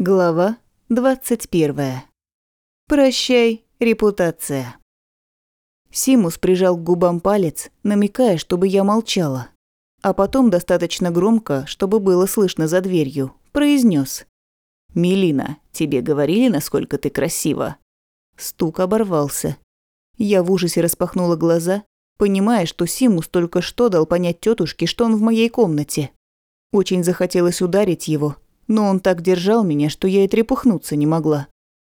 Глава 21. Прощай, репутация. Симус прижал к губам палец, намекая, чтобы я молчала. А потом достаточно громко, чтобы было слышно за дверью, произнес: «Мелина, тебе говорили, насколько ты красива?» Стук оборвался. Я в ужасе распахнула глаза, понимая, что Симус только что дал понять тетушке, что он в моей комнате. Очень захотелось ударить его, но он так держал меня, что я и трепухнуться не могла.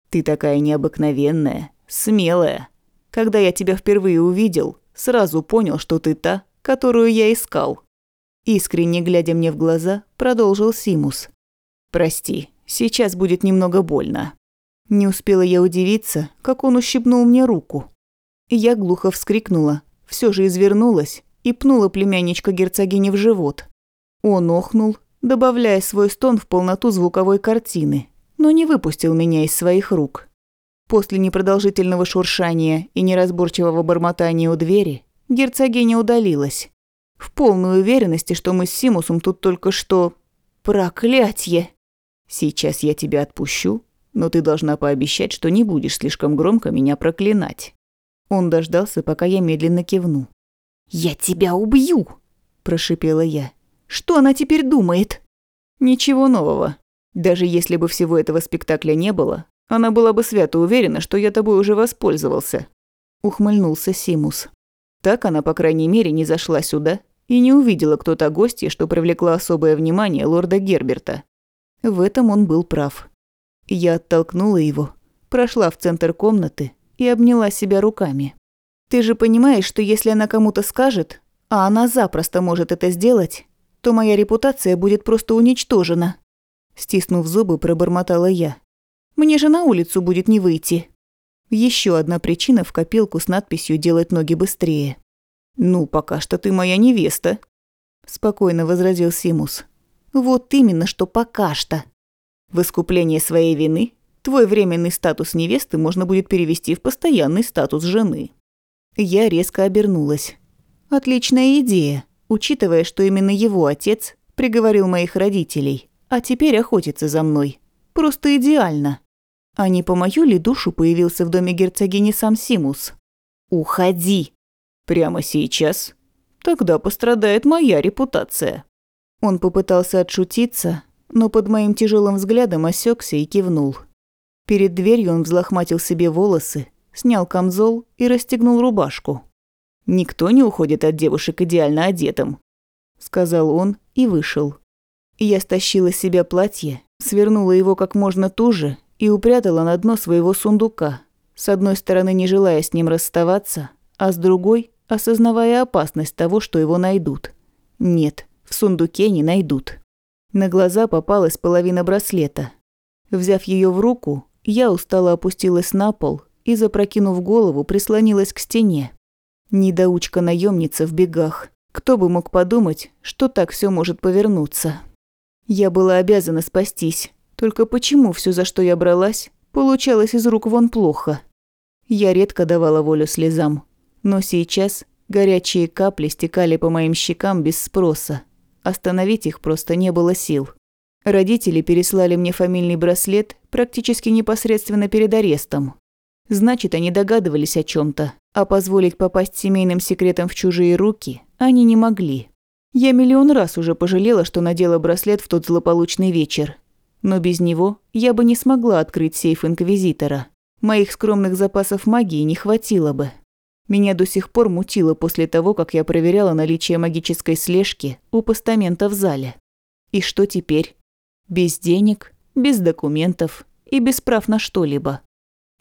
Ты такая необыкновенная, смелая. Когда я тебя впервые увидел, сразу понял, что ты та, которую я искал. Искренне глядя мне в глаза, продолжил Симус. Прости, сейчас будет немного больно. Не успела я удивиться, как он ущипнул мне руку. Я глухо вскрикнула, все же извернулась и пнула племянничка герцогини в живот. Он охнул, добавляя свой стон в полноту звуковой картины, но не выпустил меня из своих рук. После непродолжительного шуршания и неразборчивого бормотания у двери герцогиня удалилась. В полной уверенности, что мы с Симусом тут только что... Проклятье! Сейчас я тебя отпущу, но ты должна пообещать, что не будешь слишком громко меня проклинать. Он дождался, пока я медленно кивну. «Я тебя убью!» – прошипела я. Что она теперь думает? Ничего нового. Даже если бы всего этого спектакля не было, она была бы свято уверена, что я тобой уже воспользовался. Ухмыльнулся Симус. Так она, по крайней мере, не зашла сюда и не увидела кто то гостья, что привлекла особое внимание лорда Герберта. В этом он был прав. Я оттолкнула его, прошла в центр комнаты и обняла себя руками. «Ты же понимаешь, что если она кому-то скажет, а она запросто может это сделать, то моя репутация будет просто уничтожена. Стиснув зубы, пробормотала я. Мне же на улицу будет не выйти. Еще одна причина в копилку с надписью «Делать ноги быстрее». «Ну, пока что ты моя невеста», – спокойно возразил Симус. «Вот именно, что пока что. В искупление своей вины твой временный статус невесты можно будет перевести в постоянный статус жены». Я резко обернулась. «Отличная идея учитывая, что именно его отец приговорил моих родителей, а теперь охотится за мной. Просто идеально. А не по мою ли душу появился в доме герцогини сам Симус? «Уходи!» «Прямо сейчас?» «Тогда пострадает моя репутация». Он попытался отшутиться, но под моим тяжелым взглядом осекся и кивнул. Перед дверью он взлохматил себе волосы, снял камзол и расстегнул рубашку. Никто не уходит от девушек идеально одетым», – сказал он и вышел. Я стащила с себя платье, свернула его как можно туже и упрятала на дно своего сундука, с одной стороны не желая с ним расставаться, а с другой – осознавая опасность того, что его найдут. Нет, в сундуке не найдут. На глаза попалась половина браслета. Взяв ее в руку, я устало опустилась на пол и, запрокинув голову, прислонилась к стене. Недоучка наемница в бегах. Кто бы мог подумать, что так все может повернуться. Я была обязана спастись. Только почему все, за что я бралась, получалось из рук вон плохо? Я редко давала волю слезам. Но сейчас горячие капли стекали по моим щекам без спроса. Остановить их просто не было сил. Родители переслали мне фамильный браслет практически непосредственно перед арестом. Значит, они догадывались о чем то а позволить попасть семейным секретам в чужие руки они не могли. Я миллион раз уже пожалела, что надела браслет в тот злополучный вечер. Но без него я бы не смогла открыть сейф Инквизитора. Моих скромных запасов магии не хватило бы. Меня до сих пор мутило после того, как я проверяла наличие магической слежки у постамента в зале. И что теперь? Без денег, без документов и без прав на что-либо.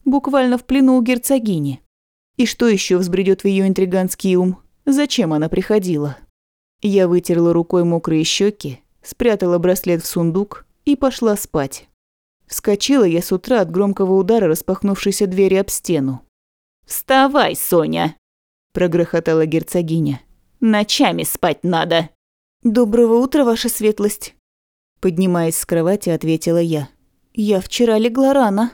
Буквально в плену у герцогини. И что еще взбредет в ее интриганский ум? Зачем она приходила? Я вытерла рукой мокрые щеки, спрятала браслет в сундук и пошла спать. Вскочила я с утра от громкого удара распахнувшейся двери об стену. «Вставай, Соня!» – прогрохотала герцогиня. «Ночами спать надо!» «Доброго утра, ваша светлость!» Поднимаясь с кровати, ответила я. «Я вчера легла рано».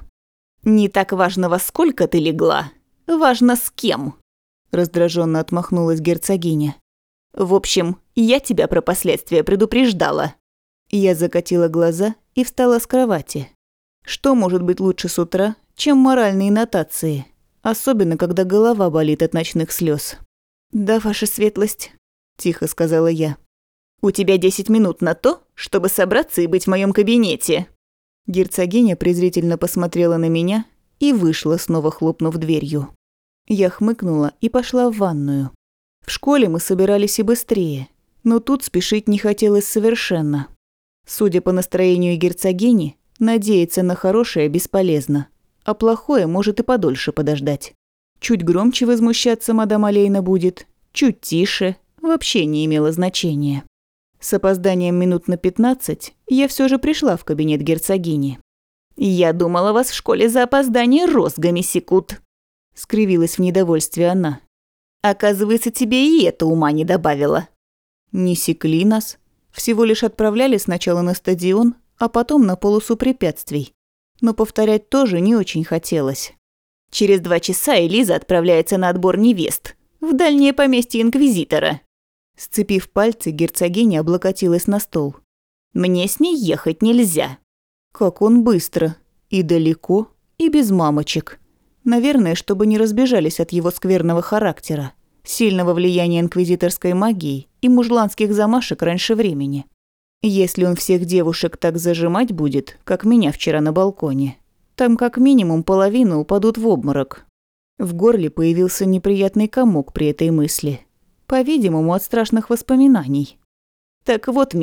«Не так важно, во сколько ты легла, Важно с кем. Раздраженно отмахнулась герцогиня. В общем, я тебя про последствия предупреждала. Я закатила глаза и встала с кровати, Что может быть лучше с утра, чем моральные нотации? Особенно, когда голова болит от ночных слез. «Да, ваша светлость», – тихо сказала я. «У тебя десять минут на то, чтобы собраться и быть в моем кабинете». Герцогиня презрительно посмотрела на меня и вышла, снова хлопнув дверью. Я хмыкнула и пошла в ванную. В школе мы собирались и быстрее, но тут спешить не хотелось совершенно. Судя по настроению герцогини, надеяться на хорошее бесполезно, а плохое может и подольше подождать. Чуть громче возмущаться мадам Алейна будет, чуть тише, вообще не имело значения. С опозданием минут на пятнадцать я все же пришла в кабинет герцогини. «Я думала, вас в школе за опоздание розгами секут», – скривилась в недовольстве она. «Оказывается, тебе и это ума не добавило». Не секли нас, всего лишь отправляли сначала на стадион, а потом на полосу препятствий. Но повторять тоже не очень хотелось. Через два часа Элиза отправляется на отбор невест в дальнее поместье Инквизитора. Сцепив пальцы, герцогиня облокотилась на стол. «Мне с ней ехать нельзя». Как он быстро. И далеко, и без мамочек. Наверное, чтобы не разбежались от его скверного характера, сильного влияния инквизиторской магии и мужланских замашек раньше времени. Если он всех девушек так зажимать будет, как меня вчера на балконе, там как минимум половина упадут в обморок. В горле появился неприятный комок при этой мысли. По-видимому, от страшных воспоминаний. «Так вот,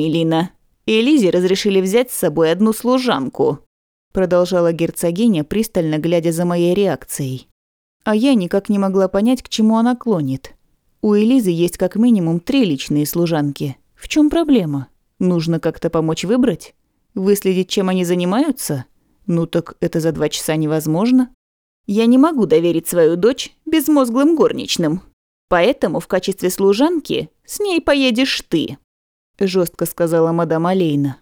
Мелина, Элизе разрешили взять с собой одну служанку», продолжала герцогиня, пристально глядя за моей реакцией. А я никак не могла понять, к чему она клонит. У Элизы есть как минимум три личные служанки. В чем проблема? Нужно как-то помочь выбрать? Выследить, чем они занимаются? Ну так это за два часа невозможно. Я не могу доверить свою дочь безмозглым горничным. Поэтому в качестве служанки с ней поедешь ты», – жестко сказала мадам Алейна.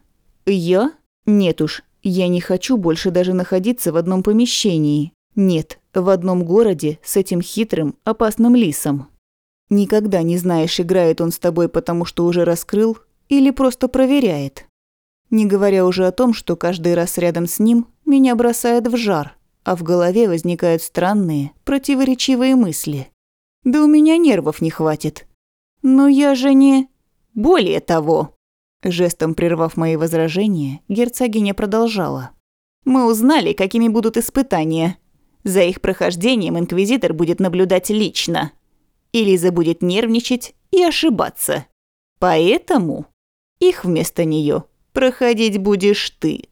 «Я? Нет уж, я не хочу больше даже находиться в одном помещении. Нет, в одном городе с этим хитрым, опасным лисом. Никогда не знаешь, играет он с тобой, потому что уже раскрыл, или просто проверяет. Не говоря уже о том, что каждый раз рядом с ним меня бросает в жар, а в голове возникают странные, противоречивые мысли. Да у меня нервов не хватит. Но я же не... Более того... Жестом прервав мои возражения, герцогиня продолжала. «Мы узнали, какими будут испытания. За их прохождением инквизитор будет наблюдать лично. Элиза будет нервничать и ошибаться. Поэтому их вместо нее проходить будешь ты».